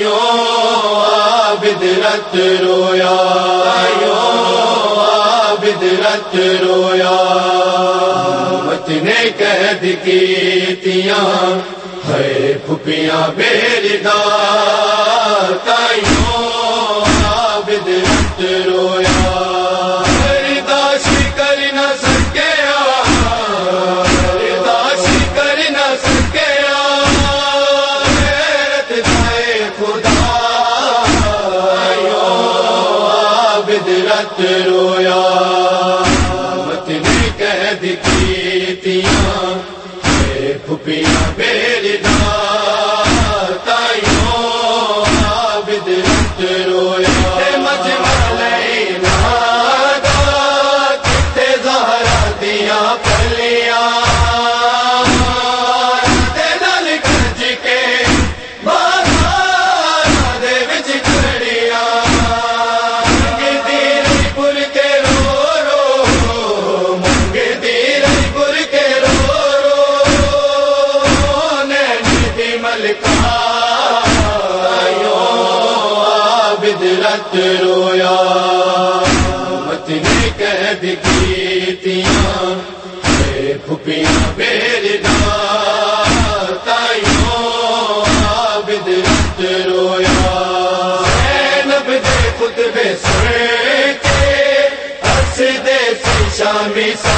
You بدرت رویا you بدرت رویا۔ مت نے قید کیتیاں ہے پھپیاں بیردار تائیوں بدرت رویا مت کہہ دکھی تیاں پھپیاں بے زید گیتیاں میرے پھپیاں تائیوں عابد رت رویا۔ زینب دے خطبے سنے کے دے سی شامی سا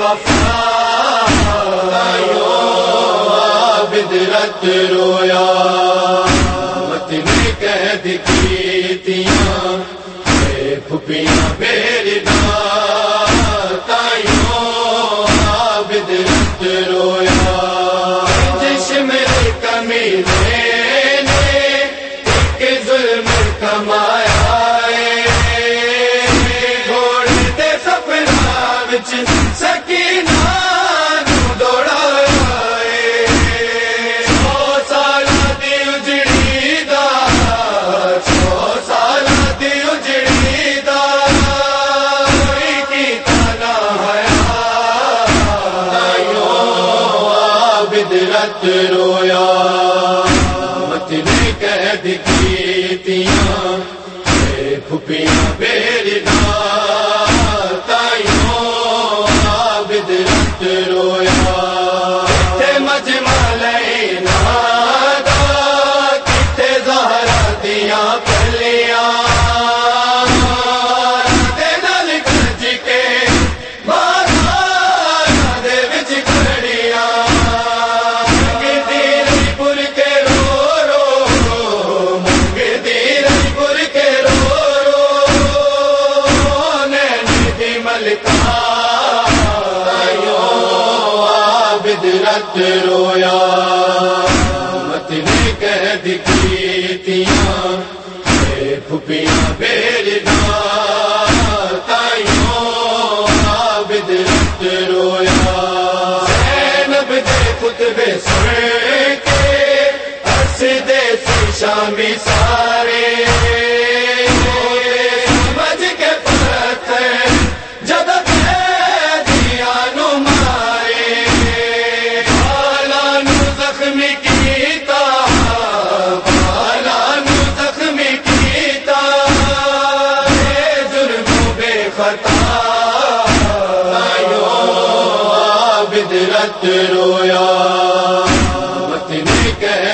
وفا بدرت رویا مت نے کہہ دکھی تیاں میرے تائیوں بدرت جس میں کمی نے کما غفلت رویا۔ مت کہہ دکھی تیاں پھپیاں مت رویا۔ مت کہہ دکھیتیاں پھپیاں بیلدار تائیوں عابد مت رویا۔ زینب دے خطبے سنے کے عرص دے شامی سا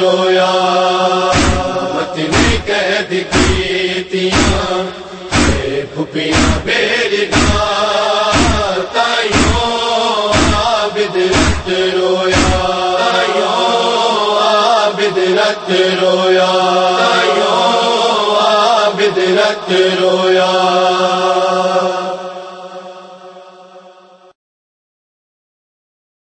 رویا، مت نے قید کی تیاں اے پھپیاں بیرگاں تائیوں عابد رت رویا، تائیوں عابد رت رویا، تائیوں عابد رت رویا۔